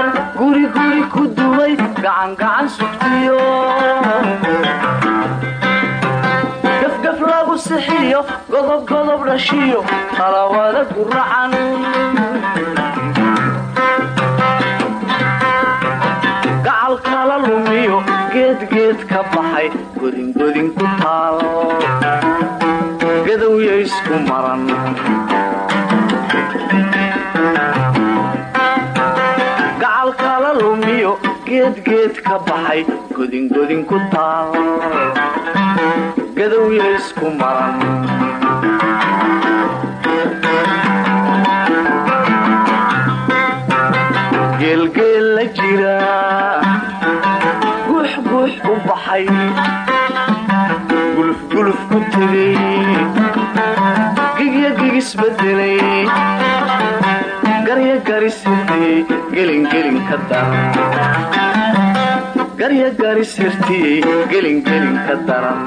reer guri guri ku dumay gacangacan sugtiyo. Gafgaf lagu sixiyo godob godob dhashiyo talawada guracan gacal kala lumiyo geedgeed ka baxay godingodin ku taal. Gadowya isku maran geedgeed ka baxay godingodin ku taal gadowya isku maran geelgeel la jira guux guux u baxay gulufguluf ku tegay gigya gigisbedelay garya garisirtiyey gelingelin ka daran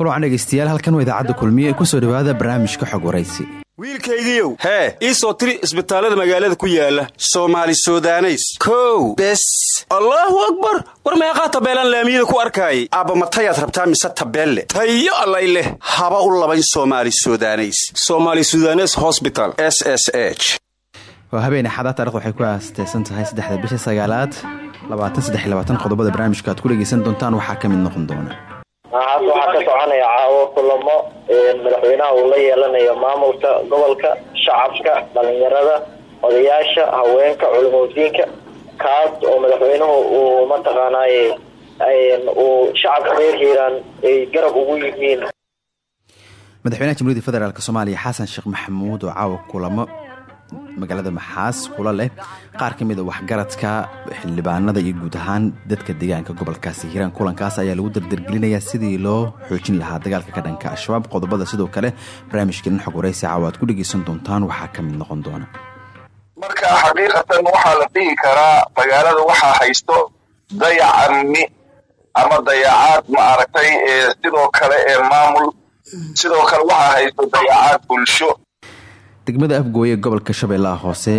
kulan dhegeystayaal halkan waa idaacadda kulmiye ku soo dhawaada barnaamijka xog waraysi wiilkaygiiow hee ii soo tiri isbitaallada magaalada ku yaalla soomaali sudaneys. Kow bes. Allaahu akbar! War meeqaa tabeelaan laamiyada ku arkaayay aabba matayaad rabtaa mise tabeelle? Tayo allay leh. Haba u labayn soomaali sudaneys. Somaali sudanes hosbital s s h. Waa habeen axada taarikh waxay ku aasteysan tahay saddexda bisha sagaalaad qodobada barnaamijka aad ku dhegeysan doontaan waxaa ka mid noqon doona hadda waxaa ka soconaya caawo kulamo madaxweynaha uu la yeelanayo maamulka gobolka shacabka dhalinyarada odayaasha haweenka culimadiinka kaas oo madaxweynuhu uu mataqaanay uu shacabka reer hiiraan ay garab ugu yihiin. Madaxweynaha jamhuuriyadda federaalk soomaaliya xasan sheekh maxamuud oo caawa kulamo magaalada maxaas kula leh. Qaar ka mid a waxgaradka xildhibaanada iyo guud ahaan dadka deegaanka gobolkaasi hiiraan kulankaas ayaa lagu dardargelinayaa sidii loo xoojin lahaa dagaalka ka dhanka al-shabaab qodobada. Sidoo kale barnaamijkeenan xog waraysi caawa ku dhegeysan doontaan waxaa ka mid noqon doona. Marka xaqiiqatan waxaa la dhihi karaa magaalada waxaa haysto dayac amni ama dayacaad ma aragtay sidoo kale ee maamul. Sidoo kale waxaa haysto dayacaad bulsho degmada afgooye gobolka shabeellaha hoose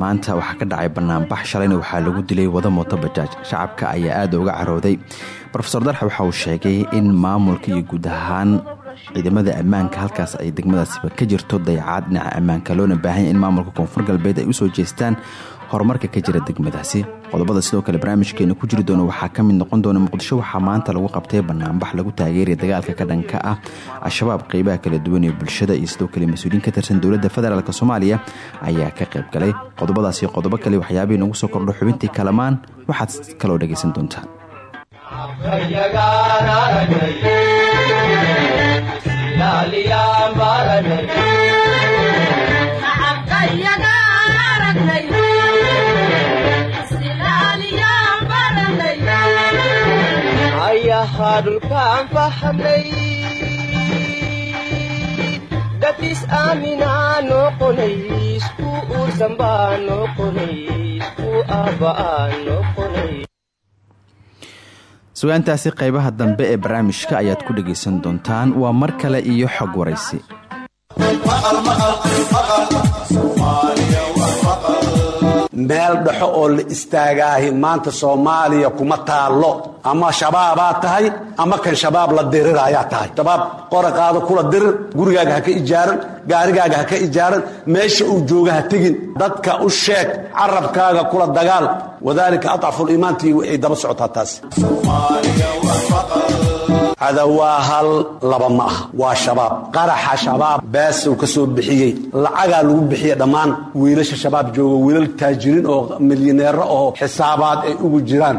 maanta waxaa ka dhacay banaanbax shalayna waxaa lagu dilay wada mooto bajaaj. Shacabka ayaa aada uga carooday. Rofeor darxa waxa uu sheegay in maamulka iyo guud ahaan ciidamada ammaanka halkaas ay degmadaasiba ka jirto dayacaad dhinaca ammaanka loona baahanya in maamulka koonfur galbeed ay u soo jeestaan horumarka ka jira degmadaasi. Qodobada sidoo kale barnaamijkeena ku jiri doona waxaa ka mid noqon doona muqdisho waxaa maanta lagu qabtay banaanbax lagu taageeraya dagaalka ka dhanka ah al-shabaab qeybaha kala duwan ee bulshada iyo sidoo kale mas'uuliyiin ka tirsan dowladda federaalk soomaaliya ayaa ka qayb galay. Qodobadaas iyo qodobo kale waxyaabihii nagu soo kordho xubintii kalamaan waxaad kaloo dhegaysan doontaan ayahaa dhulkaan fahamnay dadis aaminaa noqonay isku uursan baa noqonay isku aabba'aa noqonay sugaantaasi qaybaha dambe ee barnaamijka ayaad ku dhegaysan doontaan waa mar kale iyo xog waraysi meel dhexo oo la istaagaahi maanta soomaaliya kuma taallo. Ama shabaabaad tahay ama kan shabaab la diriraayaa tahay. Shabaab qoraqaada kula dirir gurigaaga ha ka ijaaran gaarigaaga ha ka ijaaran meesha uu jooga ha tegin dadka u sheeg carabkaaga kula dagaal. Wadaalika adcafuliimaantii ay daba socotaa taas hada waa hal laba ma ah waa shabaab. Qaraxa shabaab baas uu ka soo bixiyey. Lacagaa lagu bixiya dhammaan wiilasha shabaab jooga wiilal taajiriin oo milyaneero oo xisaabaad ay ugu jiraan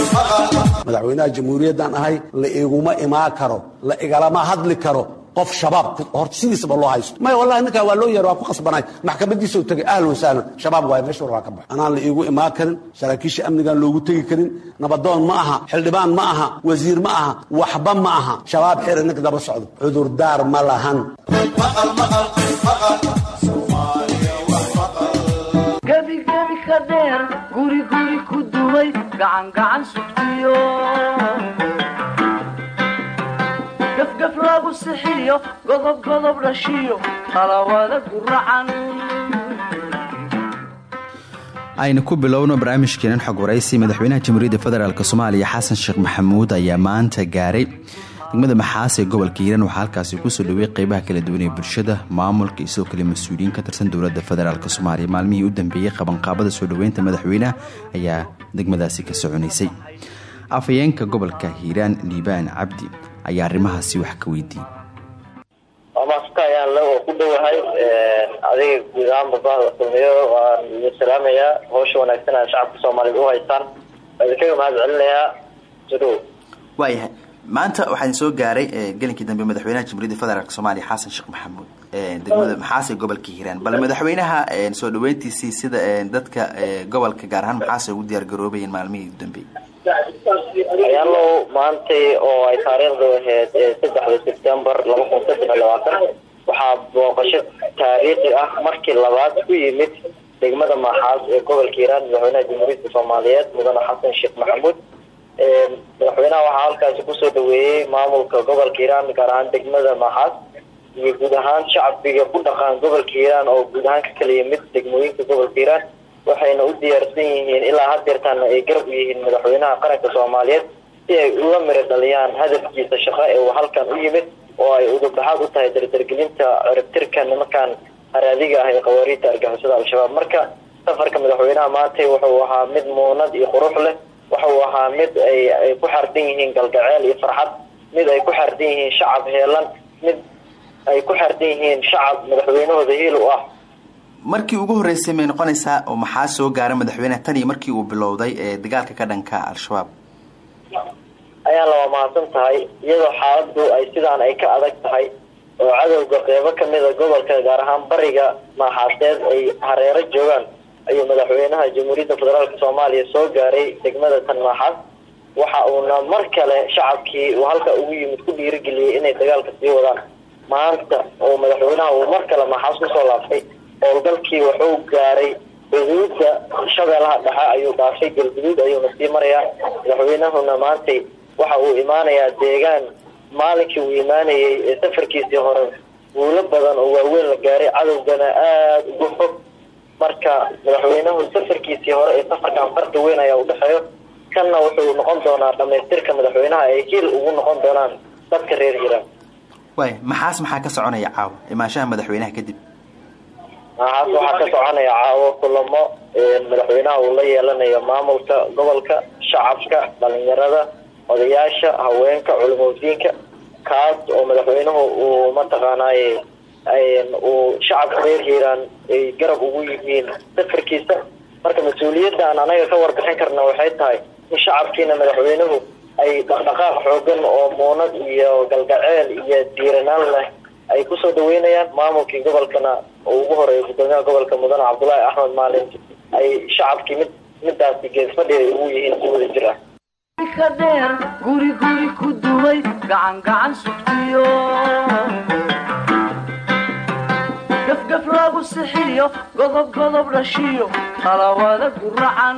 madaxweynaha jamhuuriyaddan ahay la iguma imaan karo la igalama hadli karo qof shabaab horta loo haysto. Maya wallahi ninkaa waa loo waa ku qasbanay. Maxkamadiisa u tegay ahlan wasahlan shabaab waay meesha war waa ka bax anaan la iigu imaan karin saraakiisha amnigaan loogu tegi karin nabadoon ma aha xildhibaan ma aha wasiir ma aha waxba ma aha. Shabaab xira ninka daba socdo cudurdaar ma lahan. Gebigebi ka guri ku duway gacan gacan sugtiyo gafgaf lagu sixiyo godob godob dhashiyo talawada guracan aynu ku bilowno barnaamijkeenan xog waraysi madaxweynaha jamhuuriyadda federaalk soomaaliya xasan sheekh maxamuud ayaa maanta gaaray. Degmada maxaas ee gobolka hiiraan waxaa halkaasi ku soo dhaweey qeybaha kala duwan ee bulshada maamulka iyo sidoo kale mas'uuliyiin ka tirsan dowladda federaalk soomaaliya. Maalmihii u dambeeyey qabanqaabada soo dhoweynta madaxweynaha ayaa degmadaasi ka soconaysay. Afhayeenka gobolka hiiraan liibaan cabdi ayaa arrimahaasi wax ka weydiiyey. Waa maasanta ayaan le oo ku dhowahay adiga guud ahaan babahda kulmiyo waan idin salaamayaa. Wanaagsan aa shacabka soomaaliyeed u haystaan. Idinkaga mahad celinayaa sudhow waayahay maanta waxaan soo gaaray gelinkii dambe madaxweynaha jamhuuriyadda federaalk soomaaliya xasan sheekh maxamuud degmada maxaase gobolka hiiraan bal madaxweynaha soo dhaweyntiisii sida dadka gobolka gaar ahaan maxaase ugu diyaar garoobayeen maalmihii u dambeeyey ayaalow maantay oo ay taariikhdu ahayd saddexda sebtembar laba kun saddex iyo labaatan. Waxaa booqasho taariikhi ah markii labaad ku yimid degmada maxaas ee gobolka hiiraan madaxweynaha jamhuuriyadda soomaaliyeed mudane xasan sheekh maxamuud. Madaxweynaha waxaa halkaasi ku soo dhaweeyey maamulka gobolka hiiraan gaar ahaan degmada maxaas iyo guud ahaan shacbiga ku dhaqaan gobolka hiiraan oo guud ahaan ka kala yimid degmooyinka gobolka hiiraan waxayna u diyaarsan yihiin ilaa hadeertaana ay garab u yihiin madaxweynaha qaranka soomaaliyeed si ay ula miro dhaliyaan hadafkiisa shaqo ee uu halkan u yimid oo ay udubaxaad u tahay dardargelinta ciribtirka nimankan haraadiga ah ee qawaariidta argixisada al-shabaab. Marka safarka madaxweynaha maantay wuxuu ahaa mid muunad iyo qurux leh wuxuu ahaa mid ay ku xardan yihiin galgaceel iyo farxad mid ay ku xardan yihiin shacab heelan mid ay ku xardan yihiin shacab madaxweynahooda hiil u ah. Markii ugu horreysay may noqonaysaa oo maxaa soo gaara madaxweyneha tan iyo markii uu bilowday ee dagaalka ka dhanka al-shabaab? Ayaan laba mahadsan tahay iyadoo xaaladu ay sidaan ay ka adag tahay oo cadowga qeybo kamida gobolka gaar ahaan bariga maaxaaseed ay hareero joogaan. Ayuu madaxweynaha jamhuuriyadda federaalk soomaaliya soo gaaray degmada tan maaxaas waxa uuna mar kale shacabkii uu halka ugu yimid ku dhiirigeliyey inay dagaalka sii wadaan maanta oo madaxweynaha uu mar kale maaxaas ku soo laaftay howlgalkii wuxuu gaaray xuduudda shabeellaha dhexe ayuu dhaafay galguduud ayuuna sii marayaa. Madaxweynahuna maantay waxa uu imaanayaa deegaan maalinkii uu imaanayay ee safarkiisii hore. Guulo badan oo waaweyn la gaaray cadowgana aada ugu fog. Marka madaxweynuhu safarkiisii hore ee safarkan farqi weyn ayaa udhexeeyo kanna wuxuu noqon doonaa dhamaystirka madaxweynaha ay hiil ugu noqon doonaan dadka reer hiiraan waaya maxaas maxaa ka soconaya caawa imaanshaha madaxweynaha kadib. Maxaas waxaa ka soconaya caawo kulamo madaxweynaha uu la yeelanayo maamulka gobolka shacabka dhalinyarada odayaasha haweenka culimadiinka kaas oo madaxweynuhu uu mataqaanaaye uu shacabka reer hiiraan ay garab ugu yihiin safarkiisa marka mas'uuliyaddan anaga ka warbixin karna waxay tahay in shacabkiina madaxweynuhu ay dhaqdhaqaaq xoogan oo muunad iyo galgaceel iyo diiranaan leh ay ku soo dhaweynayaan maamulkii gobolkana oo ugu horreeya gudoomiyaha gobolka mudane cabdullaahi axmed maalin ay shacabkii mid midaasi geesfadhiga ugu yihiin si wada jir ah ka dheer guri guri ku duway gacan gacan sugtiyo. Gafgaf lagu sixiyo godob godob dhashiyo talawada guracan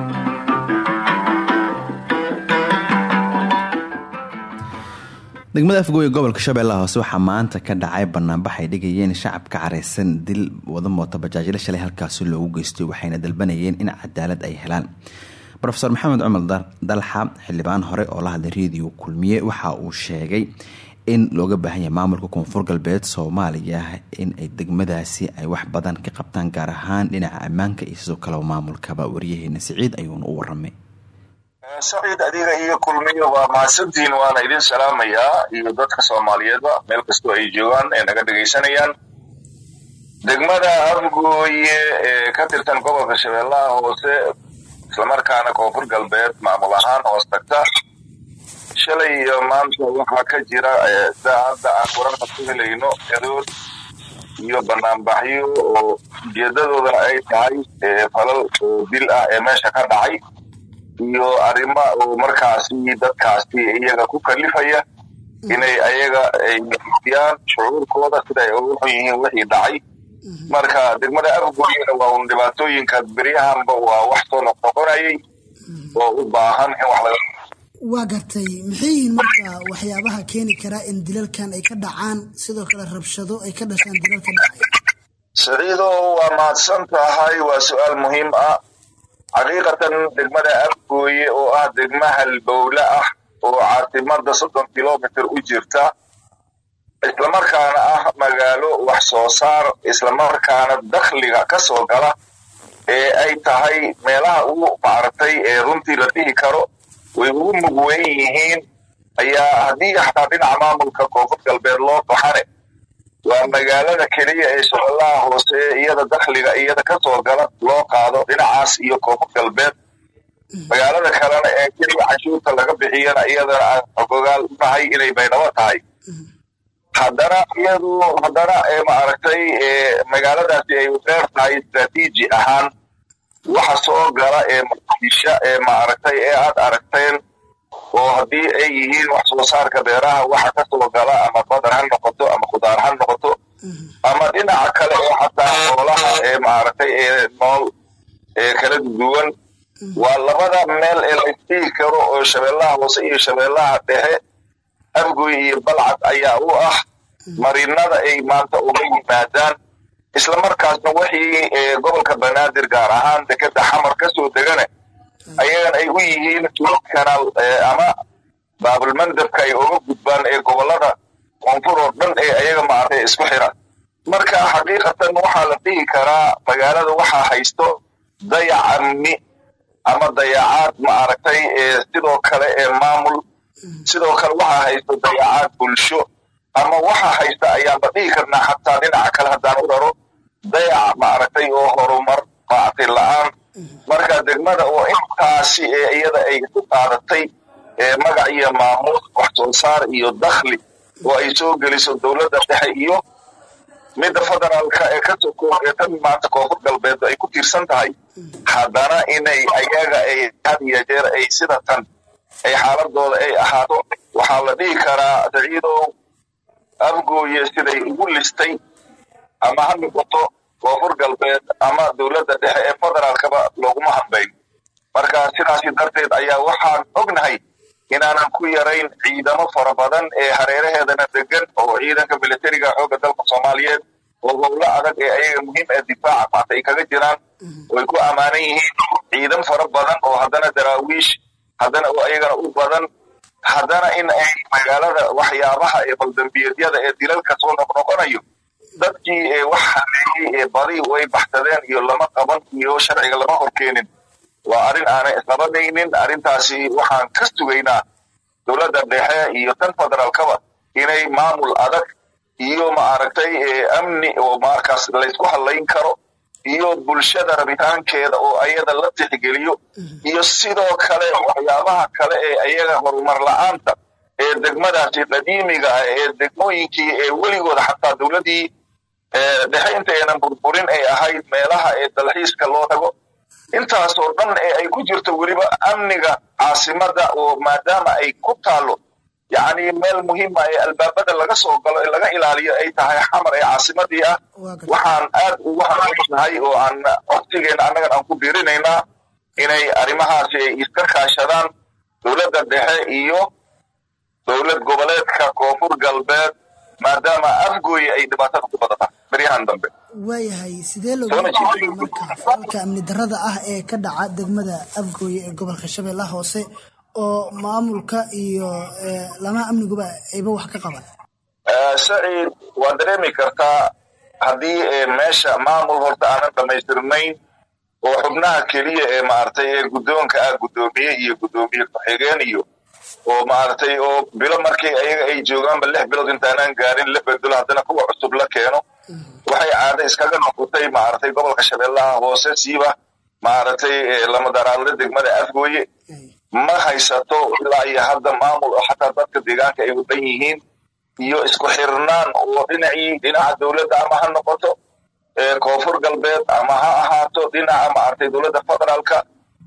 Degmada afgooye gobolka shabeellaha hoose waxaa maanta ka dhacay banaanbax ay dhigayeen shacabka careysan dil wada mooto bajaajla shalay halkaasi loogu geystay waxayna dalbanayeen in cadaalad ay helaan. Rofeor maxamed cumar dalxa xildhibaan hore oo la hadlay rediyo kulmiye waxa uu sheegay in looga baahan yahay maamulka koonfur galbeed soomaaliya in ay degmadaasi ay wax badan ka qabtaan gaar ahaan dhinaca ammaanka iyo sidoo kale maamulkaba waryaheena siciid ayuuna u waramay saciid adiga iyo kulmiyo waa mahadsantihiin waana idin salaamayaa iyo dadka soomaaliyeedba meel kastoo ay joogaan ee naga dhegaysanayaan degmada afgooye ee ka tirsan gobolka shabeellaha hoose islamarkaana koonfur galbeed maamul ahaan hoos tagta shalay iyo maanta waxaa ka jira sida hadda aan wararka ku helayno edood iyo banaanbaxyo oo ujeedadoodana ay tahay falal dil ah ee meesha ka dhacay iyo arrimo oo markaasi dadkaasi iyaga ku kalifaya inay ayaga ay muujiyaan shucuurkooda sida ay ugu xun yihiin wixii dhacay. Marka degmada afgooyena waa un dhibaatooyinka beryahanba waa wax soo noqnoqonayay oo u baahan in wax laga waa gartay. Maxay yihiin marka waxyaabaha keeni karaa in dilalkan ay ka dhacaan sidoo kale rabshado ay ka dhashaan dilalka dhacay? Saciido waa mahadsan tahay waa su'aal muhiim ah xaqiiqatan degmada afgooye oo ah degma halbowle ah oo caasimada soddon kilomitr u jirta islamarkaana ah magaalo wax soo saar islamarkaana dakhliga ka soo gala ee ay tahay meelaha ugu maaragtay ee runtii la dhihi karo way ugu mug weyn yihiin. Ayaa haddii xataa dhinaca maamulka koonfur galbeed loo baxane waa magaalada keliya ee shabeellaha hoose iyada dakhliga iyada ka soo gala loo qaado dhinacaas iyo koonfur galbeed. Magaalada kalena ee keliya canshuurta laga bixiyana iyadana aan xogogaal u nahay inay baydhabo tahay. Haddana iyadu haddana maaragtay magaaladaasi ay dheer tahay istraatiiji ahaan waxa soo gala ee muqdisho ee maaragtay ee aad aragteen oo haddii ay yihiin wax soo saarka beeraha waxa ka soo gala ama badar ha noqoto ama khudaar ha ama dhinaca kale oo xataa noolaha ee maaragtay ee nool ee kala duwan waa labada meel ee la isdhihi karo oo shabeellaha hoose iyo shabeellaha dhexe afgoy iyo balcad ayaa u ah. Marinada ay maanta uga yimaadaan islamarkaasna wixii gobolka banaadir gaar ahaan dekeda xamar ka soo degane ayagan ay u yihiin tulad kanaal ama baabulmandabka ay uga gudbaan ee gobollada koonfur oo dhan ee ayaga maaragtay isku xiran marka xaqiiqatan waxaa la dhihi karaa magaalada waxaa haysto dayac amni ama dayacaad maaragtay sidoo kale ee maamul. Sidoo kale waxaa haysto dayacaad bulsho ama waxaa haysta ayaanba dhihi karnaa xataa dhinaca kale haddaan u raro dayac maaragtay oo horumar maaragtay la'aan. Marka degmada oo intaasi ee iyada ay ku qaadatay magac iyo maamuus wax soo saar iyo dakhli oo ay soo geliso dowladda dhexe iyo midda federaalka ee ka ee tan maanta koonfur galbeed ay ku tiirsan tahay haddana inay ayaga ay had iyo jeer ay sida tan ay xaaladooda ay ahaato. Waxaa la dhihi karaa saciidow afgooye siday ugu listay ama ha noqoto koonfur galbeed ama dowladda dhexe ee federaalkaba looguma hambayn. Marka sidaasi darteed ayaa waxaan ognahay inaanan ku yarayn ciidamo fara badan ee hareeraheedana degan oo ciidanka militariga xoogga dalka soomaaliyeed oo howlo adag ee ayaga muhiim ee difaaca maanta ay kaga jiraan oay ku ammaanan yihiin. Ciidan fara badan oo haddana daraawiish haddana oo ayagana u badan haddana in ay magaalada waxyaabaha ee baldambiyeedyada ee dilalka soo noqnoqonayo dadkii wax haleeyey ee badi way baxsadeen iyo lama qaban iyo sharciga lama horkeenin waa arrin aanay isqabanaynin arrintaasi waxaan ka sugaynaa dowladda dhexe iyo tan federaalkaba inay maamul adag iyo maaragtay amni oo markaas laysku hadlayn karo iyo bulshada rabitaankeeda oo ayada la tixgeliyo iyo sidoo kale waxyaabaha kale ee ayaga horumar la'aanta ee degmadaasi qadiimiga ah ee degmooyinkii ee weligooda xataa dowladdii dhexe intaynan burburin ay ahayd meelaha ee dalxiiska loo tago intaasoo dhan ee ay ku jirto weliba amniga caasimada oo maadaama ay ku taalo yacni meel muhiima ee albaabada laga soo galo ee laga ilaaliyo ay tahay xamar ee caasimadii ah. Waxaan aad ugu hanuunsanahay oo aan waqtigeena annagan aan ku biirinaynaa inay arrimahaasi ay iska kaashadaan dowladda dhexe iyo dowlad goboleedka koonfur galbeed maadaama afgooye ay dhibaatada ku badata beryahan dambe. Waayahay sidee marka falalka amni darrada ah ee ka dhaca degmada afgooye ee gobolka shabeellaha hoose oo maamulka iyo lamaha amniguba ayba wax ka qaban? Saciid waa dareemi kartaa haddii meesha maamul horta aanan dhamaystirnayn oo xubnaha keliya ee maaragtay ee guddoonka ah guddoomiye iyo guddoomiye ku-xigeen iyo oo maaragtay oo bilo markii ayaga ay joogaanba lix bilood intaanaan gaarin la bedelo haddana kuwa cusub la keeno. Waxay caado iskaga noqotay maaragtay gobolka shabeellaha hoose siiba maaragtay lamadaraadle degmada afgooye. Ma haysato ilaa iyo hadda maamul oo xataa dadka deegaanka ay wadan yihiin iyo isku xirnaan oo dhinacii dhinaca dowladda ama ha noqoto koonfur galbeed ama ha ahaato dhinaca maaragtay dowladda federaalka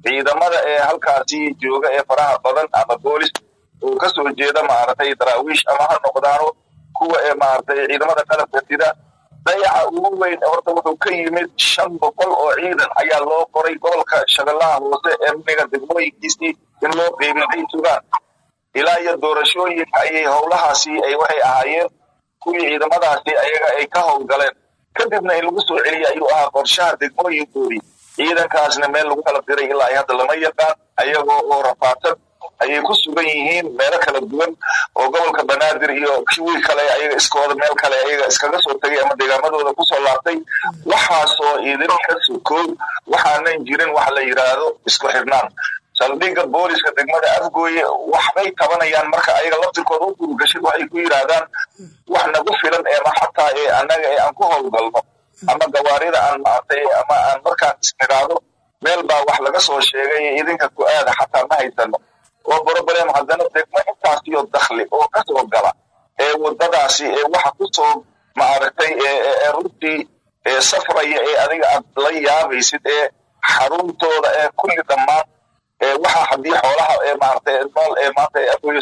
ciidamada ee halkaasi jooga ee faraha badan ama boolis oo ka soo jeeda maaragtay daraawiish ama ha noqdaano kuwa ee maaragtay ciidamada qalabka sida dayaca ugu weyn horta wuxuu ka yimid shan boqol oo ciidan ayaa loo qoray gobolka shabeellaha hoose ee amniga degmooyinkiisii in loo ay sugaan ilaa iyo doorashooyinka ayay howlahaasi ay waxay ahaayeen kuwii ciidamadaasi ayaga ay ka howlgaleen. Kadibna in lagu soo celiya ayuu ahaa qorshaha degmooyinkoodii ciidankaasna meel lagu kala diray ilaa ay hadda lama yaqaan ayagoo oo rafaadsan ayay ku sugan yihiin meelo kala duwan oo gobolka banaadir iyo kiwii kale ayaga iskooda meel kale ayaga iskaga soo tegay ama deegaamadooda ku soo laabtay waxaasoo idin ka sokow waxaanan jirin wax la yidhaahdo isku xidhnaan saldhigga booliska degmada afgooye waxbay tabanayaan marka ayaga laftirkooda u gurugashid waxay ku yidhaahdaan wax nagu filan eema xataa ee annaga ee aan ku howlgalno ama gawaarida aan maartay ama aan markaan isnidhaado meel baa wax laga soo sheegay idinka ku aada xataa ma haysano oo broblem haddana degmo intaasiyo dakhli oo ka soo gala. Ee waddadaasi ee waxa ku soo maaragtay runtii safraya ee adiga aad la yaabaysid ee xaruntooda ee kulli dhammaan ee waxa haddii xoolaha ee maaragtay nool ee maanta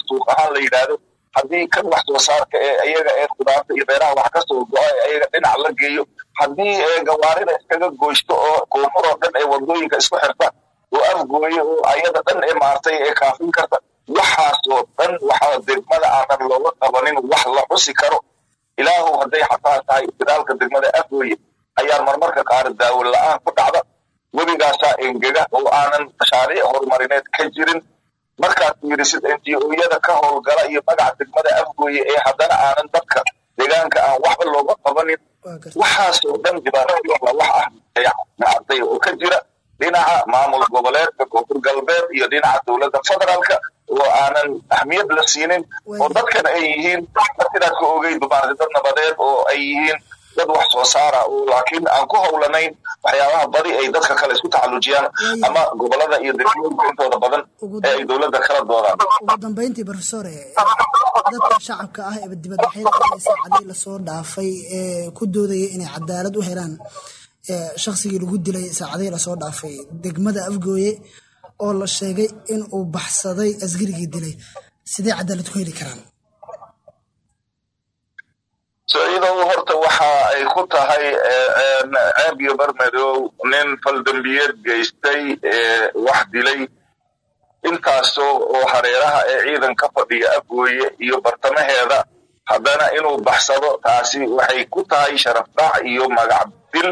suuq ahaan la yidhaahdo haddii kan wax soo saarka ee iyaga ee khudaarta iyo beeraha wax ka soo go-a ee ayaga dhinac la geeyo haddii gawaarida iskaga goysto oo koonfur oo dhan ee waddooyinka isku xirta oo afgooye oo ayada dhan ee maartay ee kaafin karta waxaasoo dhan waxaa degmada aanan looga qabanin wax la xusi karo. Ilaahu hadday xataa tahay isbitaalka degmada afgooye ayaa marmarka qaar daawo la'aan ku dhacda. Webigaasaa engega oo aanan mashaariic horumarineed ka jirin markaad fiirisid ngo-yada ka howlgala iyo magaca degmada afgooye ee haddana aanan dadka deegaanka aan waxba looga qabanin waxaasoo dhan dhibaatooyin wax ah maartay oo ka jira dhinaca maamul goboleedka koonfur galbeed iyo dhinaca dowladda federaalka oo aanan ahmiyad la siinin. Oo dadkana ay yihiin sidaad ka ogeyd maartay dad nabadeed oo ay yihiin dad wax soo saara. Oo laakiin aan ku howlanayn waxyaabaha badi ay dadka kale isku tacallujiyaan ama gobollada iyo degmooyinka intooda badan ee ay dowladda kala doodaan. Ugu dambeyntii profesore dadka shacabka ah ee dibadbaxyada ee saacadii la soo dhaafay ee ku doodaya inay cadaalad u helaan shaksigii lagu dilay saacadihii la soo dhaafay. Degmada afgooye oo la sheegay in uu baxsaday askarigii dilay. Sidee cadaalad ku heli karaan saciidow horta waxa ay ku tahay ceeb iyo barmadow nin faldambiyeed geystay wax dilay. Intaasoo oo hareeraha ee ciidan ka fadhiya afgooye iyo bartamaheeda haddana inuu baxsado taasi waxay ku tahay sharaf dhac iyo magac dil.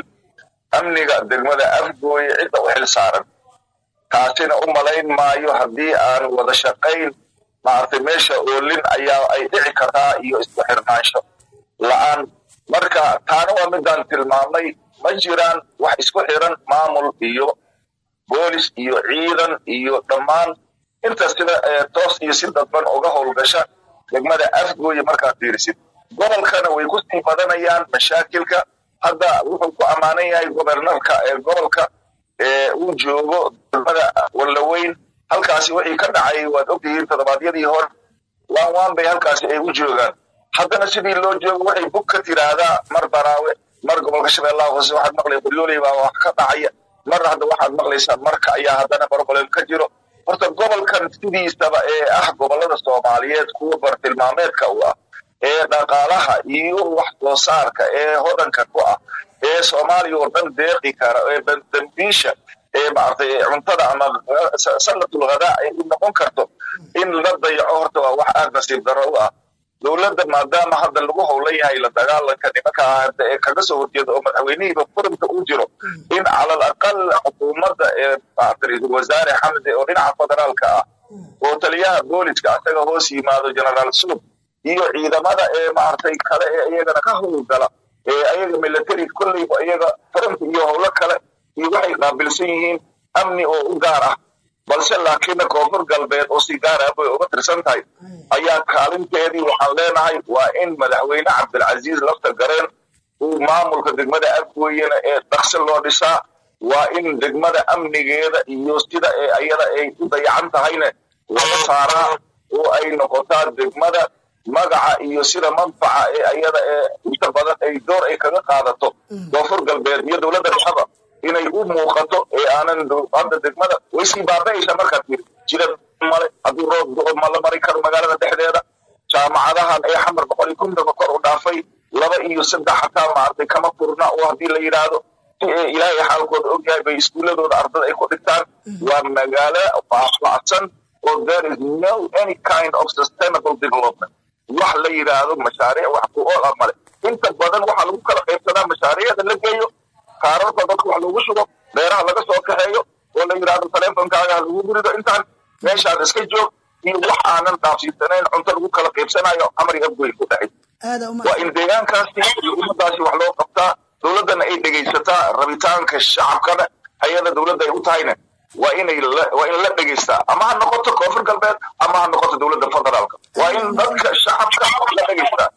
Amniga degmada afgooye cidda u xil saaran. Taasina u malayn maayo haddii aan wada shaqayn. Maaragtay meesha oolin ayaa ay dhici kartaa iyo isku xirnaansho la'aan. Marka taana waa midaan tilmaamay ma jiraan wax isku xiran maamul iyo boolis iyo ciidan iyo dhammaan. Inta sida toos iyo si dadban uga howlgasha degmada afgooye markaad fiirisid. Gobolkana way ku sii badanayaan mashaakilka. Hadda wuxuu ku ammaanan yahay gobernarka ee gobolka uu joogo degmada wallaweyn. Halkaasi wixii ka dhacay waad ogtihiin toddobaadyadii hore. Waan waan bay halkaasi ay u joogaan haddana sidii loo joogo waxay bug tiraahdaa mar baraawe mar gobolka shabeellaha hoose waxaad maqlay qoryooley baa wax ka dhacaya. Mar hadda waxaad maqlaysaa marka ayaa haddana broblem ka jiro. Horta gobolkan sidiisaba ee ah gobollada soomaaliyeed kuwa bartilmaameedka u ah ee dhaqaalaha iyo wax soo saarka ee hodanka ku ah ee soomaaliya oo dhan deeqi kara ee dambiisha ee maaragtay cuntada ama ghadaa ay noqon karto in la dayaco horta waa wax aad nasiib darro u ah dowladda maadaama hadda lagu howlan yahay la dagaalanka nimanka hadda ee kaga soo horjeeda oo madaxweynihiiba furinka u jiro in calal aqal xukuumadda ee ra'iisul wasaare xamdi oo dhinaca federaalka ah oo taliyaha booliska asaga hoos yimaado generaal suud iyo ciidamada ee maaragtay kale ee iyagana ka howlgala ee ayaga military kolleyba iyaga furinka iyo howlo kale iyo waxay qaabilsan yihiin amni oo u gaar ah balse laakiinna koonfur galbeed oo si gaar ah bay uga tirsan tahay. Ayaa kaalinteedii waxaan leenahay waa in madaxweyne cabdilcasiis lafta gareen uu maamulka degmada afgooyana ee dhaqsi loo dhisaa waa in degmada amnigeeda iyo sida ayada ay u dayacan tahayna laga saaraa oo ay noqotaa degmada magaca iyo sida manfaca ee ayada ee inta badan ay door ay kaga qaadato. Koonfur galbeed iyo dowladda dhexaba inay u muuqato ee aanan hadda degmada way sii baaba'aysa markaad tiri jira male hadduu roob do ma la mari karo magaalada dhexdeeda. Jaamacadahan ee xamar boqol iyo kontonka kor u dhaafay laba iyo saddex xataa maaragtay kama furna oo haddii la yidhaahdo ilaahay xaalkooda ogyahay bay iskuuladooda ardada ay ku dhigtaan. Waa magaalo faahfaahsan oo there is no any kind of sustainable development. Wax la yidhaahdo mashaariic wax ku ool ah male. Inta badan waxaa lagu kala qaybsadaa mashaariicda la geeyo kaararka dadka wax loogu shugo beeraha laga soo kaxeeyo oo la yidhaahdo taleefonkaaga ha lagu gurido intaan meeshaan iska joog iyo wax aanan dhaafsiisanayn cunto lagu kala qaybsanayo amar iyo afgoyn ku dhexay waa in deegaankaasi iyo ummadaasi wax loo qabtaa dowladdana ay dhegaysataa rabitaanka shacabkana hay'ada dowladda ay u tahayna. Waa inay waa in la dhegaystaa ama ha noqoto koonfur galbeed ama ha noqoto dowladda federaalka. Waa in dadka shacabka la dhegaystaa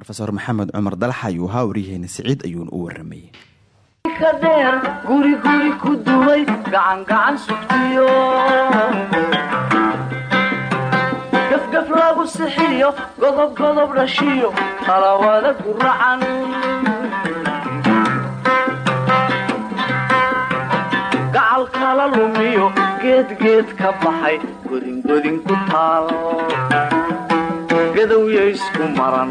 rofeor maxamed cumar dalax ayuu ahaa waryaheena siciid ayuuna u waramayay dheer guri guri ku duway gacangacan sugtiyo. Gafgaf lagu sixiyo godob godob dhashiyo talawada guracan gacal kala lumiyo geedgeed ka baxay godingodin ku taal. Gadowya isku maran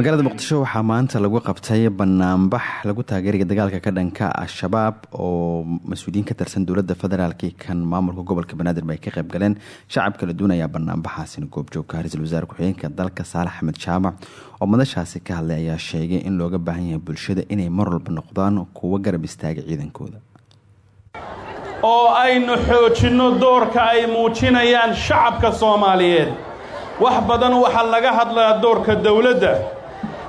magaalada muqdisho waxaa maanta lagu qabtay banaanbax lagu taageeraya dagaalka ka dhanka al-shabaab oo mas'uuliyiin ka tirsan dowladda federaalki kan maamulka gobolka banaadir ay ka qayb galeen. Shacab kala duwan ayaa banaanbaxaasina goobjoogka ra'iisul wasaare ku-xigeenka dalka saalax axmed jaamac oo madashaasi ka hadlay ayaa sheegay in looga baahan yahay bulshada inay mar walba noqdaan kuwo garab istaaga ciidankooda. Oo aynu xoojinno doorka ay muujinayaan shacabka soomaaliyeed. Wax badan waxaa laga hadlayaa doorka dawladda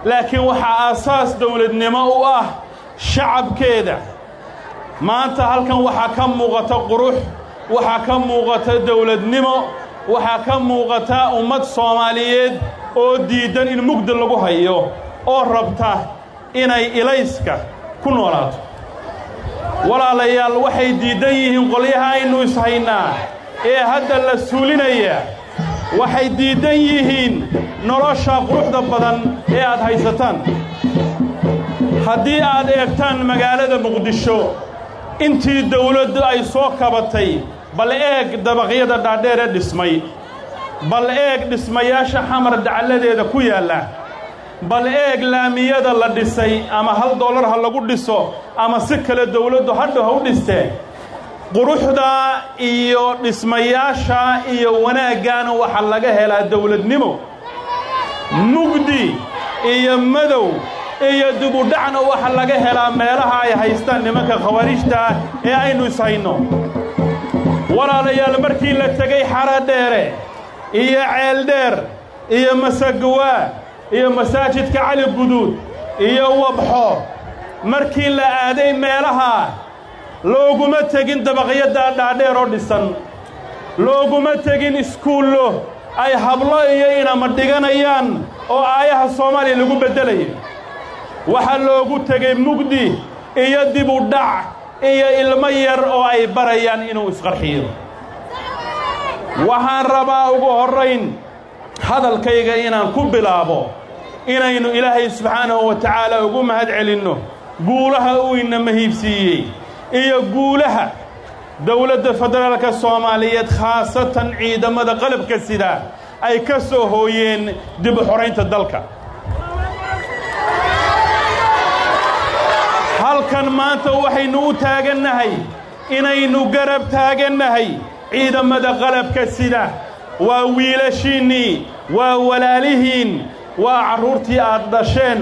laakiin waxaa aasaas dawladnimo u ah shacabkeeda. Maanta halkan waxaa ka muuqata qurux waxaa ka muuqata dawladnimo waxaa ka muuqata ummad soomaaliyeed oo diiddan in mugdi lagu hayo oo rabta inay ilayska ku noolaato. Walaalayaal waxay diiddan yihiin qolyaha aynu ishaynaa ee hadda la suulinaya waxay diiddan yihiin nolosha quruxda badan ee aad haysataan. Haddii aad eegtaan magaalada muqdisho intii dawladdu ay soo kabatay bal eeg dabaqyada dhaadheer ee dhismay bal eeg dhismayaasha xamar dacalladeeda ku yaalla bal eeg laamiyada la dhisay ama hal dollar ha lagu dhiso ama si kale dawladdu hadha ha u dhistee quruxda iyo dhismayaasha iyo wanaaggaana waxaa laga helaa dawladnimo mugdi iyo madow iyo dibudhacna waxaa laga helaa meelaha ay haystaan nimanka khawaarijta ee aynu ishayno walaalayaal markii la tegay xara dheere iyo ceeldheer iyo masagawaa iyo masaajidka cali guduud iyo wabxo markii la aaday meelaha looguma tegin dabaqyada dhaadheer oo dhisan. Looguma tegin iskuullo. Ay hablo iyo inama dhiganayaan oo aayaha soomaaliya lagu beddelayo waxaa loogu tegay mugdi iyo dib u dhac iyo ilmo yar oo ay barayaan inuu isqarxiyo. Waxaan rabaa ugu horrayn hadalkayga inaan ku bilaabo inaynu ilaahay subxaanahu wa tacaala ugu mahad celinno guulaha uu ina mahiibsiiyey iyo guulaha dowladda federaalka soomaaliyeed khaasatan ciidamada qalabka sida ay ka soo hooyeen dib u xoraynta dalka. Halkan maanta waxaynu u taagannahay inaynu garab taagannahay ciidamada qalabka sida waa wiilashiinnii waa walaalihiin waa carruurtii aad dhasheen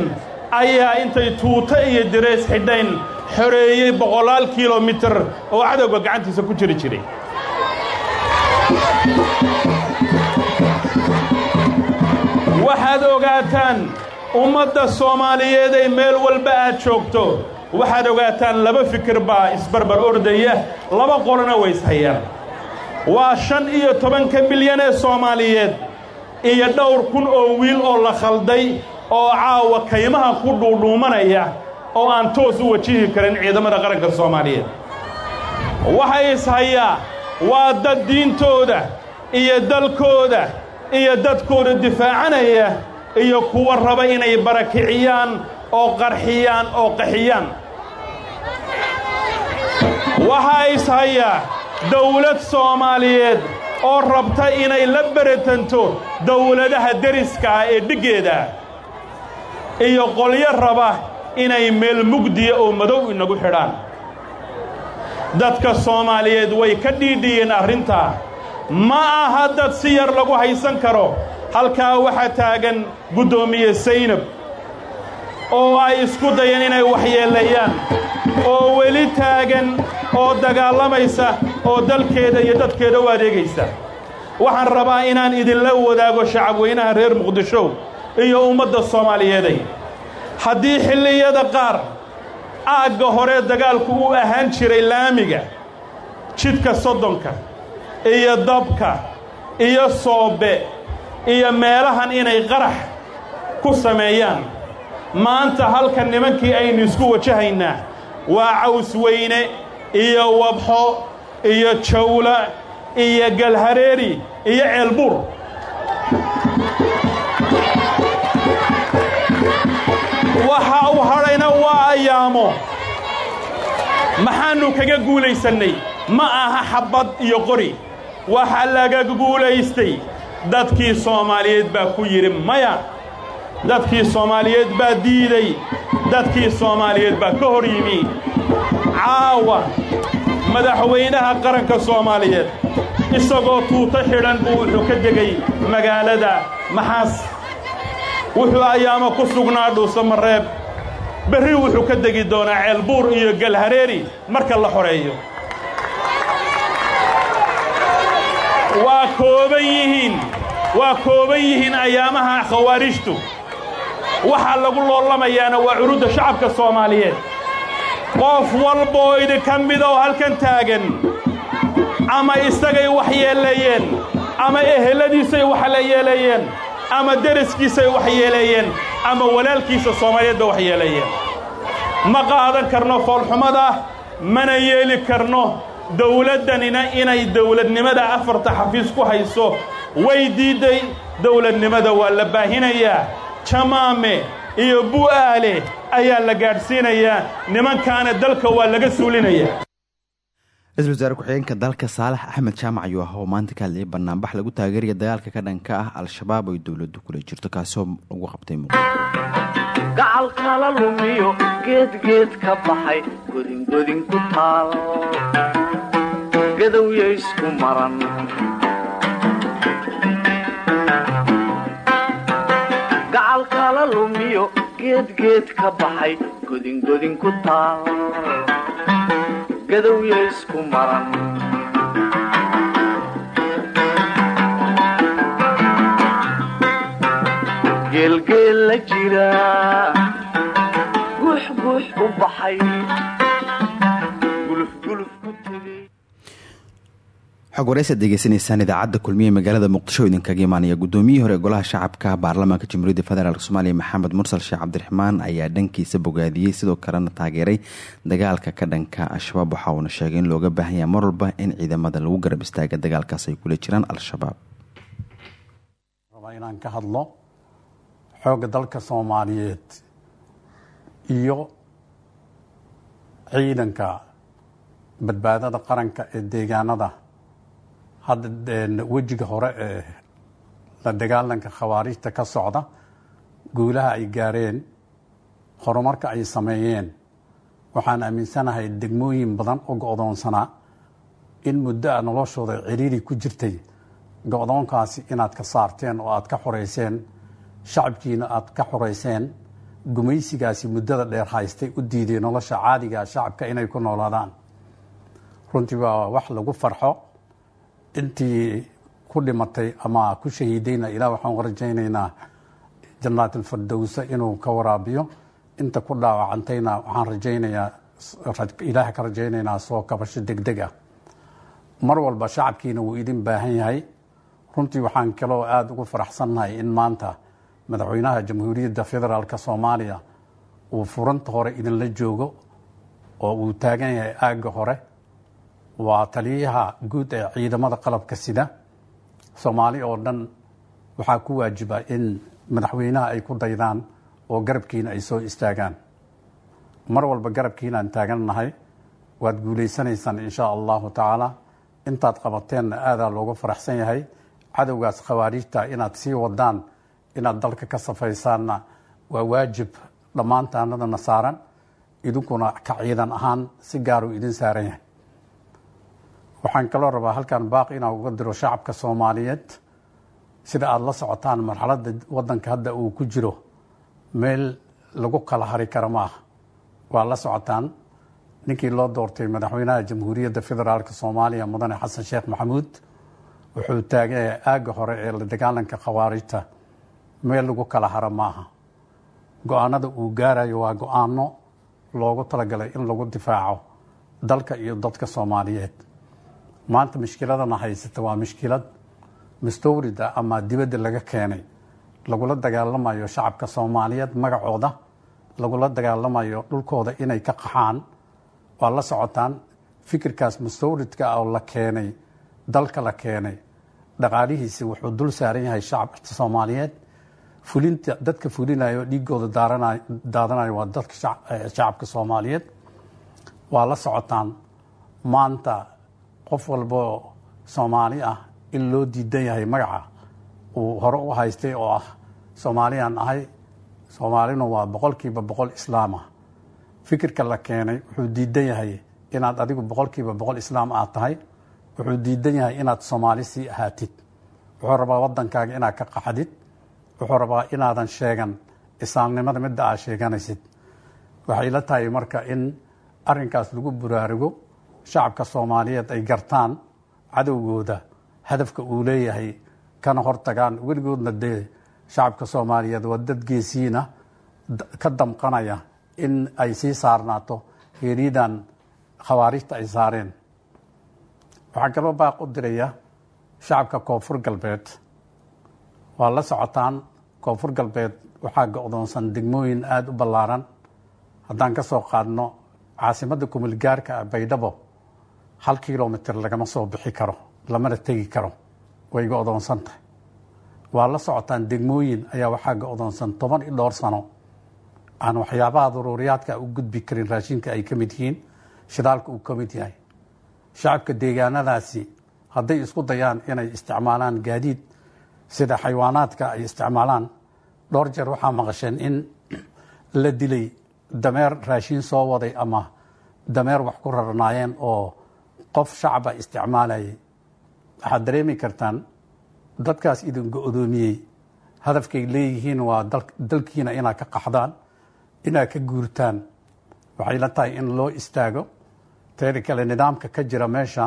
ayaa intay tuuto iyo direys xidhayn xoreeyey boqolaal kilomitir oo cadowga gacantiisa ku jiri jiray. Waxaad ogaataan ummadda soomaaliyeed ay meel walba aad joogto. Waxaad ogaataan laba fikir baa isbarbar ordaya laba qolona way ishayaan waa shan iyo tobanka milyan ee soomaaliyeed iyo dhowr kun oo wiil oo la khalday oo caawa kaymaha ku dhuudhuumanaya oo aan toos u wajihi karin ciidamada qaranka soomaaliyeed. Waxay ishayaa waa dad diintooda iyo dalkooda iyo dadkooda difaacanaya iyo kuwa raba inay barakiciyaan oo qarxiyaan oo qaxiyaan waxaa ishayaa dawlad soomaaliyeed oo rabta inay la beratanto dawladaha deriska ah ee dhiggeeda iyo qolyo raba inay meel mugdiya oo madow inagu xidhaan. Dadka soomaaliyeed way ka dhiidhiyeen arrintaa ma aha dad si yar lagu haysan karo. Halkaa waxaa taagan guddoomiye saynab oo ay isku dayeen inay waxyeelayaan oo weli taagan oo dagaalamaysa oo dalkeeda iyo dadkeeda u adeegaysa. Waxaan rabaa inaan idinla wadaago shacabweynaha reer muqdisho iyo ummadda soomaaliyeeday haddii xilliyada qaar aagga hore dagaalku uu ahaan jiray laamiga jidhka soddonka iyo dabka iyo soobe iyo meelahan inay qarax ku sameeyaan maanta halkan nimankii aynu isku wajahaynaa waa caws weyne iyo wabxo iyo jawla iyo galhareeri iyo ceelbuur waxa uu hadhayna waa ayaamo. Maxaannu kaga guulaysannay? Ma aha xabbad iyo qori. Waxa laga guulaystay? Dadkii soomaaliyeed baa ku yidhi maya dadkii soomaaliyeed baa diiday. Dadkii soomaaliyeed baa ka hor yimi. Caawa madaxweynaha qaranka soomaaliyeed isagoo tuuto xidhan buu wuxuu ka degay magaalada. Maxaas wuxuu ayaamo ku sugnaa dhuusamareeb berri wuxuu ka degi doonaa ceelbuur iyo galhareeri marka la xoreeyo. Waa kooban yihiin waa kooban yihiin ayaamaha khawaarijtu waxaa lagu loolamayaana waa curudda shacabka soomaaliyeed. Qof walba oo idinka mida oo halkan taagan ama isagay wax yeeleeyeen ama eheladiisay wax la yeeleeyeen ama deriskiisay wax yeeleeyeen ama walaalkiisa soomaaliyeed bay wax yeeleeyeen ma qaadan karno foolxumada mana yeeli karno dawladdanina inay dawladnimada afarta xafiis ku hayso. Way diidday dawladnimada waa la baahinayaa. Jamaame iyo bu'aale ayaa la gaadhsiinayaa. Nimankaana dalka waa laga suulinayaa ra'isul wasaare ku-xigeenka dalka saalax axmed jaamac ayuu ah oo maanta ka hadlayay banaanbax lagu taageeraya dagaalka ka dhanka ah al-shabaab ay dowladdu kula jirto kaasoo lagu qabtay gacal kala lumiyo geedgeed ka baxay godingodin ku taal. Gadowya isku maran. Gacal kala lumiyo geedgeed ka baxay godingodin ku taal gadowya isku maran geelgeel la jira guux guux u bax xog wareysaad degeysanaysaan idaacadda kulmiye magaalada muqdisho idinkaga imaanaya gudoomiyihii hore golaha shacabka baarlamaanka jamhuuriyadda federaalk soomaaliya maxamed mursal sheekh cabdiraxmaan ayaa dhankiisa bogaadiyey sidoo kalena taageeray dagaalka ka dhanka al-shabaab. Waxa uuna sheegay in looga baahan yahay mar walba in ciidamada lagu garab istaaga dagaalkaas ay kula jiraan al-shabaab. Inaan ka hadlo xoogga dalka soomaaliyeed iyo ciidanka badbaadada qaranka ee deegaanada hadda wejiga hore ee la dagaalanka khawaarijta ka socda guulaha ay gaareen horumarka ay sameeyeen. Waxaan aaminsanahay degmooyin badan oo go-doonsanaa in muddo a noloshooda ciriiri ku jirtay. Go-doonkaasi inaad ka saarteen oo aad ka xoreyseen shacabkiina aad ka xoreyseen gumaysigaasi muddada dheer haystay u diiday nolosha caadiga shacabka inay ku noolaadaan. Runtii waa wax lagu farxo intii ku dhimatay ama ku shahiidayna ilaah waxaan rajaynaynaa jannaat alfirdowsa inuu ka waraabiyo. Inta ku dhaawacantayna waxaan rajaynayaa ilaah ka rajaynaynaa soo kabasho degdeg ah mar walba shacabkiina wuu idin baahan yahay. Runtii waxaan kaloo aada ugu faraxsannahay in maanta madaxweynaha jamhuuriyadda federaalk soomaaliya uu furanta hore idinla joogo oo uu taagan yahay aagga hore waa taliyaha guud ee ciidamada qalabka sida soomaali oo dhan waxaa ku waajiba in madaxweynaha ay ku daydaan oo garabkiina ay soo istaagaan. Mar walba garabkiinaan taagannahay waad guulaysanaysaan insha allahu tacaala intaad qabateenna aadaa loogu faraxsan yahay. Cadowgaas khawaariijta inaad sii wadaan inaad dalka ka safaysaanna waa waajib dhammaantaanadana saaran. Idinkuna ka ciidan ahaan si gaaruu idin saaran yahay waxaan kaloo rabaa halkan baaq inaan uga diro shacabka soomaaliyeed. Sida aada la socotaan marxaladda waddanka hadda uu ku jiro meel lagu kala hari karo ma aha waa la socotaan. Ninkii loo doortay madaxweynaha jamhuuriyadda federaalk soomaaliya mudane xasan sheekh maxamuud wuxuu taagan yahay aagga hore ee la dagaalanka khawaarijta meel lagu kala haro ma aha go'aanada uu gaarayo waa go'aano loogu talagalay in lagu difaaco dalka iyo dadka soomaaliyeed maanta mushkiladana haysata waa mushkilad mustawrida ama dibadda laga keenay. Lagula dagaalamayo shacabka soomaaliyeed magacooda. Lagula dagaalamayo dhulkooda inay ka qaxaan. Waa la socotaan fikirkaas mustawridka oo la keenay dalka la keenay. Dhaqaalihiisi wuxuu dul saaran yahay shacabka soomaaliyeed. Fulinta dadka fulinayo dhiigooda daadanayo waa dadka shacabka soomaaliyeed. Waa la socotaan maanta qof walboo soomaali ah in loo diidan yahay magaca uu hore u haystay oo ah soomaaliyaan ahay soomaalina waa boqolkiiba boqol islaam ah. Fikirka la keenay wuxuu diidan yahay inaad adigu boqolkiiba boqol islaam aad tahay wuxuu diidan yahay inaad soomaali sii ahaatid. Wuxuu rabaa waddankaaga inaad ka qaxdid wuxuu rabaa inaadan sheegan islaamnimada midda aad sheeganaysid waxay la tahay marka in arrinkaas lagu buraarugo shacabka soomaaliyeed ay gartaan cadowgooda. Hadafka uu leeyahay kana hortagaan weligoodna dee shacabka soomaaliyeed waa dad geesiina ka damqanaya in ay sii saarnaato heeryadan khawaarijta ay saareen. Waxaa kaloo baaq u diraya shacabka koonfur galbeed. Waa la socotaan koonfur galbeed waxaa go-doonsan degmooyin aada u ballaaran. Haddaan ka soo qaadno caasimadda kumulgaarka ah baydhabo hal kilomitr lagama soo bixi karo lamana tegi karo way go-doonsan tahay waa la socotaan degmooyin ayaa waxaa go-doonsan toban iyo dhowr sano. Aan waxyaabaha daruuriyaadka u gudbi karin raashinka ay ka mid yihiin shidaalka uu ka mid yahay. Shacabka deegaanadaasi hadday isku dayaan inay isticmaalaan gaadiid sida xayawaanaadka ay isticmaalaan. Dhowr jeer waxaa maqasheen in la dilay dameer raashin soo waday ama dameer wax ku rarnaayeen oo qof shacaba isticmaalayay waxaad dareemi kartaan dadkaas idin go-doomiyey hadafkay leeyihiin waa dalkiina inaad ka qaxdaan inaad ka guurtaan. Waxay la tahay in loo istaago. Teeda kale nidaamka ka jira meesha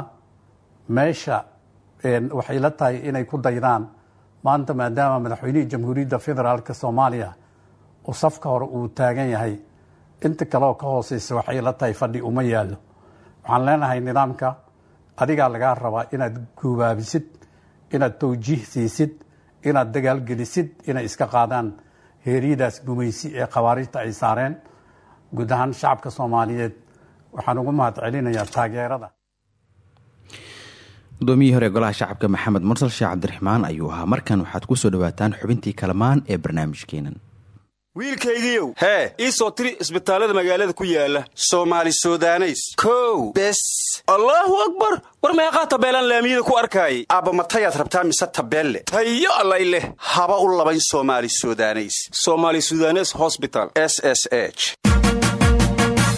meesha waxay la tahay inay ku daydaan. Maanta maadaama madaxweynihii jamhuuriyadda federaalk soomaaliya uu safka hore uu taagan yahay inta kaleoo ka hooseysa waxay la tahay fadhi uma yaallo waxaan leenahay nidaamka adigaa lagaa rabaa inaad guubaabisid inaad tawjiih siisid inaad dagaalgelisid inay iska qaadaan heeryadaas gumaysi ee khawaarijta ay saareen. Guud ahaan shacabka soomaaliyeed waxaan ugu mahad celinayaa taageerada. Gudoomiyihii hore golaha shacabka maxamed mursal sheekh cabdiraxmaan ayuu ahaa. Markan waxaad ku soo dhawaataan xubintii kalamaan ee barnaamijkeenan wiilkaygiiow hee ii soo tiri isbitaallada magaalada ku yaalla soomaali sudaneys. Kow. Bes. Allaahu akbar! War meeqaa tabeelaan laamiyada ku arkaayay? Aabba matayaad rabtaa mise tabeelle? Tayo allay leh. Haba u labayn soomaali sudaneys. Somaali sudanes hosbital s s h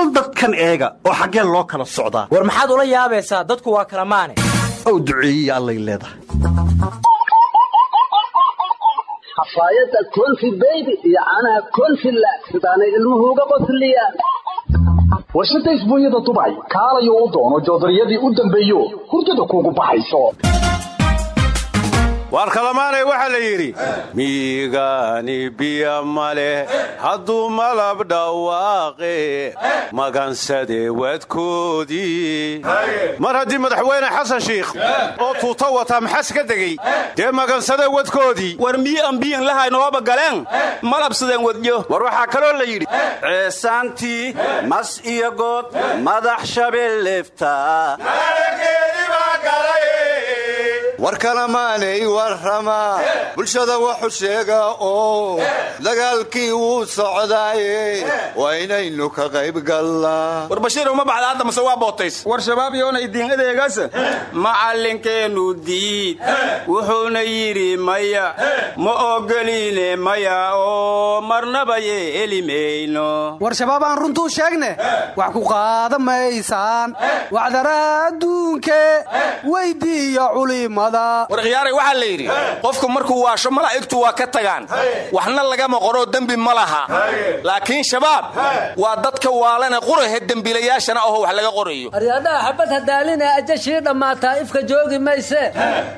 bal dadkan eega oo xaggeen loo kala socdaa. War maxaad ula yaabaysaa? Dadku waa kala maane. Ow duceeyiya allay leedahay. Xafaayadda konfi beybi iyo caanaha konfi la sidaanay ilmuhu uga qosliyaan warshadda isbuunyada dubay kaalayo u doono joodariyadii u dambeeyo hurdada kuugu baxayso waar kalamaanay waxaa la yidhi? Miigaani biya ma leh hadduu malab dhawaaqe magansade wadkoodii. Mar haddii madaxweyne xasan shiikh oo tuuto wataa maxas ka degey dee magansade wadkoodii? War miyi ambiyan lahaynooba galeen? Malabsadeen wadyo war waxaa kaloo la yidhi ceesaantii mas iyo good madax shabeelleefta war kalamaanay warrama bulshada wuxuu sheegaa oo dagaalkii wuu socdaaye waa inaynu ka qayb gallaa war bashiir uma baxda hadda mase waa bootays war shabaab yoona idiin adeegaasa macallinkeennu diid. Wuxuuna yidhi maya ma ogoliine maya oo marnaba yeeli mayno war shabaab aan runtuu sheegne wax ku qaada maysaan wacdaraha adduunke weydiiya culimada war khiyaaray waxaa la yidhi qofku markuu waasho malaa'igtu waa ka tagaan. Waxna lagama qoroo dembi ma laha. Laakiin shabaab waa dadka waalane qurahe dembiilayaashana aho wax laga qorayo. Aryaadhaha xabad hadaaline ajashii dhammaataa ifka joogi mayse.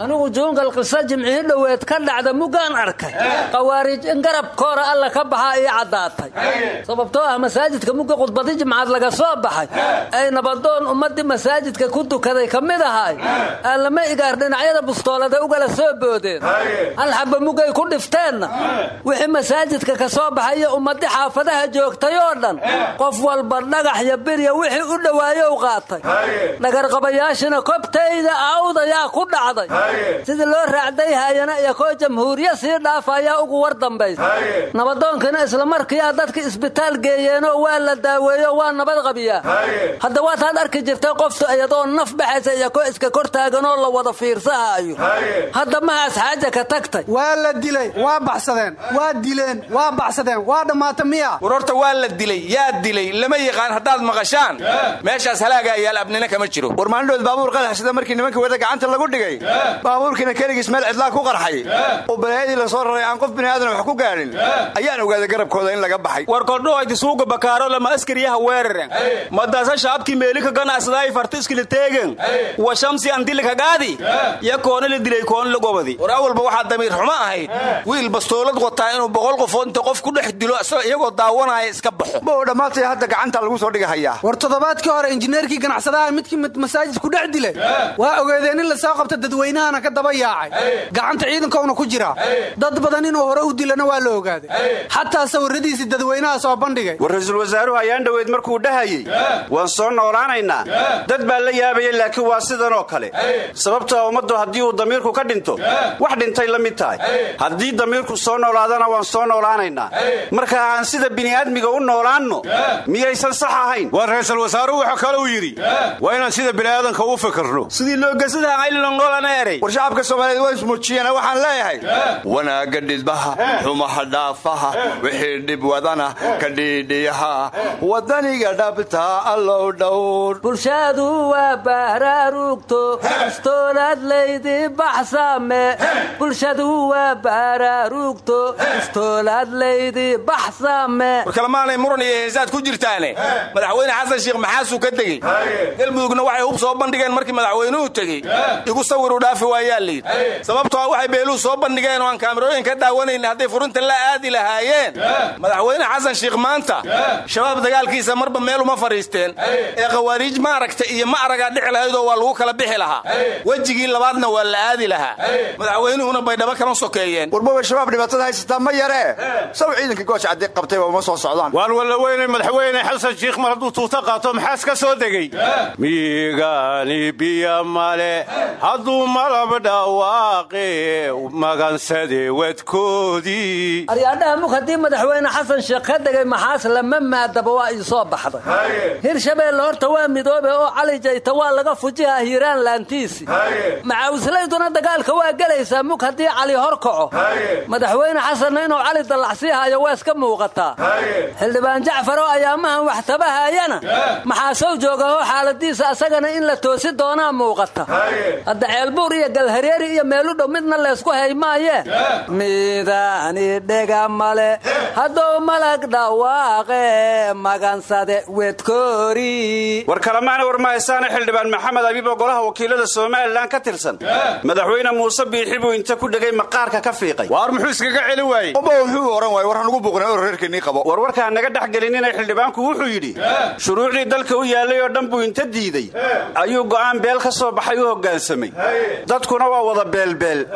Anigu juungal qisa jimcihii dhoweed ka dhacda muggaan arkay. Qawaariij in garabkoora alla ka baxaa ii caddaatay. Sababtoo ah masaajidka mugga khudbadi jimcaad laga soo baxay. Ay nabadoon ummaddii masaajidka ku dukaday ka mid ahay. Lama igaar dhinacyada bustoolada ugala soo boodeen. Hal mugay ku dhifteenna wixii masaajidka ka soo baxayo ummaddi xaafadaha joogtay oo dhan qof walba dhagax iyo birya wixii u dhowaayow qaatay. Dhagarqabayaashina kobtayda awdayaa ku dhacday. Sidii loo raacday haayana iyo koo jamhuuriya sii dhaafayaa ugu war dambaysa nabadoonkina islamarkiiaa dadka isbitaal geeyeenoo waa la daaweeyo waa nabad qabiyaa. Hadda waataad arki jirtay qoftu iyadoo naf baxaysa iyo koo iska kor taaganoo la wada fiirsahaayo hadda mahaas xaaja ka tagtay. Waa la dilay waa baxsadeen waa dileen waa baxsadeen waa dhammaata miya. War horta waa la dilay yaa dilay lama yaqaan haddaad maqashaan. Meeshaas halaagaa yaal abnina kama jiro. War maalindhood baabuur qadaxsida markii nimanka wada gacanta lagu dhigay. Baabuurkiina keligiis meel cidlaa ku qarxay. Oo balaayadii la soo raray aan qof biniaadan wax ku gaadhin ayaan ogaaday garabkooda in laga baxay. War kordhoayti suuga bakaaro lama askariyaha weeraren. Madaasa shaabkii meelika ganacsaday fartiskila teegen wa shamsi andilikagaadi ya koona la dilay koona la gobadi. War awalba waxaa damiir xumo ahayd. Wiil bastoolad wataa inuu boqol qofood inta qof ku dhex dilo isagoo iyagoo daawanaya iska baxo. Bow dhammaatay hadda gacanta lagu soo dhigahayaa. War toddobaadkii hore injineerkii ganacsadaha midkii masaajid ku dhex dilay. Waa ogeedeen in la soo qabta dadweynahana ka daba yaacay. Gacanta ciidankoona ku jira. Dad badan inuu hore u dilana waa la ogaaday xataa sawiradiisii dadweynaha soo bandhigay. War ra'iisul wasaaruhu ayaan dhoweyd markuu dhahayey waan soo noolaanaynaa. Dad baa la yaabaya laakiin waa sidanoo kale. Sababtoo ummaddu haddii uu damiirku ka dhinto wax dhintay la mid tahay. Haddii damiirku soo noolaadana waan soo noolaanaynaa. Marka aan sida bini'aadmiga u noolaanno miyaysan sax ahayn. War ra'iisul wasaaruhu wuxuu kale u yidhi waa inaan sida bini'aadanka u fikirno sidii loogesadaaylnoolana war shacabka soomaaliyeed waa ismuujiyeen waxaan leeyahay. Wanaagga dhidbaha xumaha dhaafaha wixii dhib wadana ka dhiidhiyaha wadaniga dhabtaa allow dhowr. Bulshadu waa baaraarugto istoolaad istoolaadlaydii baxsame bulshadu waa baaraarugto istoolaadlaydii baxsame. Warkalmaanay muran iyo heesaad ku jirtaane. Madaxweyne xasan sheekh maxaasuu ka tegey. Galmudugna waxay hub soo bandhigeen markii madaxweynuhu tegey. Igu sawiru dhaafi waayaa layidhi sababtoo ah waxay beeluu soo bandhigeen oo aan kaamirooyin ka daawanayna hadday furinta la aadi lahaayeen. Madaxweyne xasan sheekh maanta shabaab dagaalkiisa marba meel uma fadhiisteen ee khawaariij ma aragta iyo ma aragaa dhici lahaydoo waa lagu kala bixi lahaa. Wejigii labaadna waa la aadi lahaa. Madaxweynuhuna baydhabo kama sokeeyeen. Warboba shabaab dhibaatada haysataa ma yaree saw ciidankii gooja caddi qabtayba uma soo socdaan. Waan walla weynay madaxweyne xasan shiikh mar hadduu tuuta qaato maxaas ka soo degey miigaani biyo male hadduu malab dhawaaqe magansade wadkoodii. Aryaadhaha mug haddii madaxweyne xasan sheekh ka dhegay maxaas lama maadaba waa ii soo baxday. Hirshabeelle horta waa midoobe oo cali jayta waa laga fujihaa hiiraan laantiisi macaawislayduna dagaalka waa gelaysaa mug haddii cali hor kaco. Madaxweyne xasanna inuu cali dallacsii haayo waa iska muuqataa xildhibaan jacfaroo ayaamahan wax tabahayana maxaasow joogahoo xaaladiisa asagana in la toosi doonaa muuqata. Hadda ceelbuur iyo galhareeri iyo meelu dhow midna leysku hay maayee midaani dhega male. Hadduu malag dhawaaqe magansade wedkoori war kalemaana war mahaysaana xildhibaan maxamed abiib oo golaha wakiilada somalilan ka tirsan madaxweyne muuse biixi buu inta ku dhegay maqaarka ka fiiqay. Waar muxuu iskaga celi waayey? Uba wuxuu oran waay war hanugu buuqna oo reerkeennii qabo. War warkaa naga dhex gelinina xildhibaanku wuxuu yidhi shuruucdii dalka u yaallay oo dhan buu inta diiday. Ayuu go'aan beel ka soo baxay u hoggaansamay dadkuna waa wada beelbeel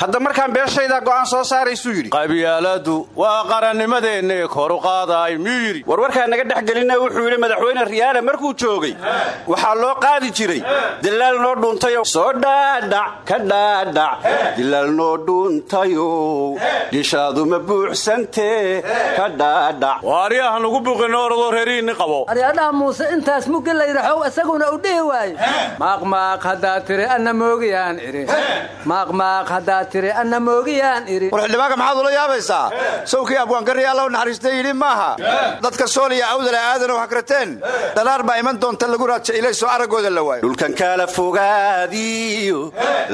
hadda markaan beeshaydaa go'aan soo saaraysuu yidhi qabyaaladu waa qarannimadeenna kor u qaadaay miyuu yidhi war warkaa naga dhex gelina wuxuu yidhi madaxweyne riyaale markuu joogay waxaa loo qaadi jiray dilaal noo dhuuntayoo soo dhaadhac ka dhaadhac dilaal noo dhuuntayow dhishaaduma buuxsantee ka dhaadhac waaryaha nugu buqin oradoo reerihiinni qabo. Aryaadhaha muuse intaas muggi layidhaxow isaguna u dhihi waayo maaqmaaq haddaa tiri anna moogiyaan idhi maaqmaaq haddaa tiri anna moogiyaan idhi war xildhibaanka maxaad ula yaabaysaa? Sawkii abwaangarri alla u naxariistay yidhi maaha dadka sooliya awdala aadana hakrateen dalaar baa iman doonta lagu raaja ilaysoo araggooda la waayo. Dhulkan kala fogaadiyo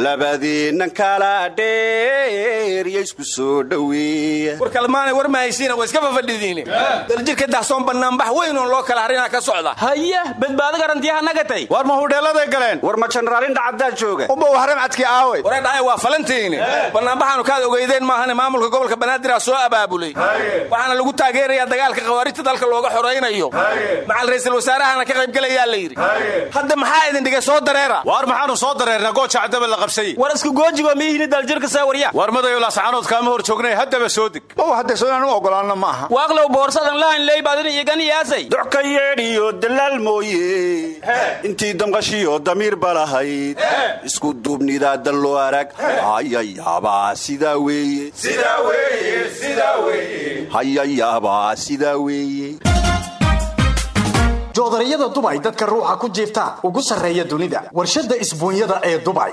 labadiinnan kala dheeriya isku soo dhoweeya war kalmaanay war mahaysiina waa iska fafadhidiine. Daljirka dahsoon bannaanbax weyn oon loo kala harinaa ka socda. Haye badbaado garantiyaha nagatay. War ma hudheelladay galeen? War ma jenaraalin dhacaddaa jooga? Umba waxram cadkii aaway. Waree dhahay waa falantiini bannaanbaxaanu kaad ogeydeen maahane maamulka gobolka banaadir soo abaabulay. Waxaana lagu taageerayaa dagaalka khawaarijta dalka looga xoraynayo. Macal ra'iisul wasaarahana ka qaybgelayaa la yidhi. Hadda maxaa idin dhigay soo dareera? Waar maxaanu soo dareernaa gooja caddaba la qabsay. War isku goojigo miyihini daljirka saawarya war madayo laascaanood kaama hor joognay haddaba soo deg ow hadda soonaan u ogolaanno ma aha. Waaqlow boorsadan lahan leybadin iyo ganiyaasay doc ka yeedhiyo dalaal mooye. Intii damqashiyo damiir balahayd isku duubnidaa dalloo arag. Hayayaabaa sidaa weeye. Hayayaabaa sidaa weeye joodariyada dubay dadka ruuxa ku jiifta ugu sarreeya dunida warshadda isbuunyada ee dubay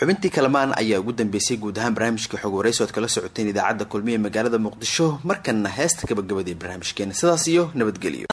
xubintii kalamaan ayaa ugu dambeysay guud ahaan barnaamijka xog waraysi oad kala socoteen idaacadda kulmiye magaalada muqdisho markanna heesta gabagabada ee barnaamijkeena. Sidaas iyo nabadgelyo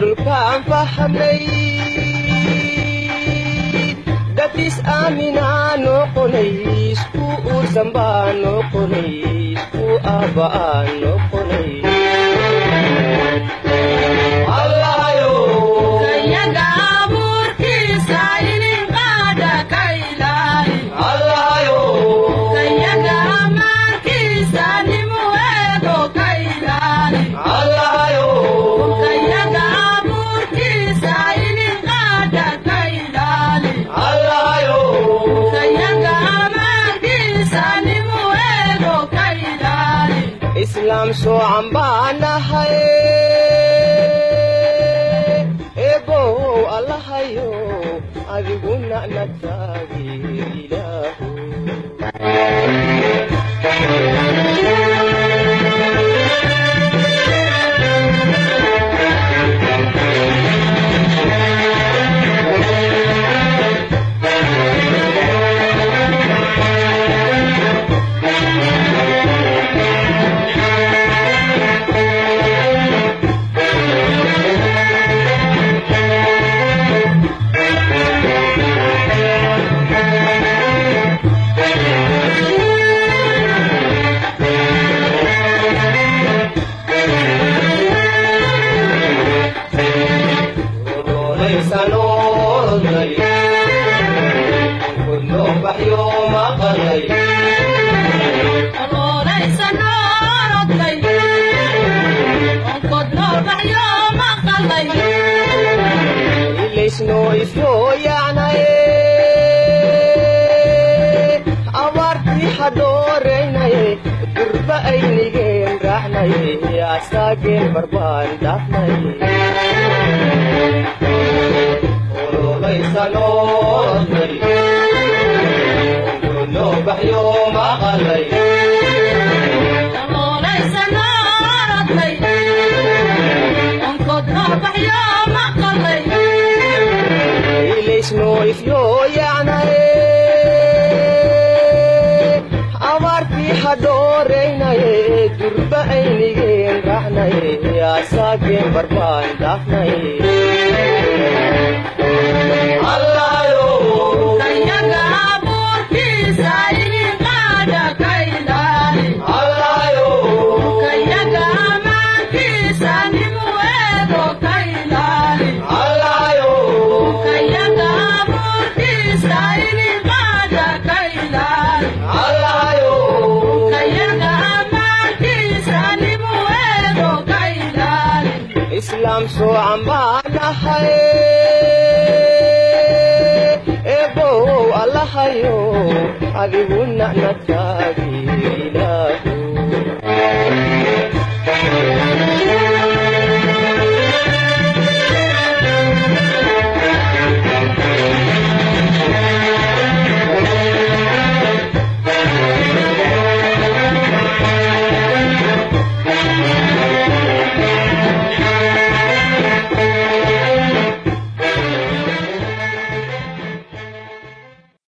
dhulkaan fahnay dad is-aaminaa noqonay aabba'aa noqonay islaam soocan baanahay ebow allahayo adiguna nataagi ilaahu abaartii hadhooraynaye durba aynigeen raacnaye asaageen barbaan abaartii hadhooraynaye durba aynigeen raacnaye asaageen barbaan dhaafnaye soocan baanahay ebow allahayo adiguna nataagi ilaahu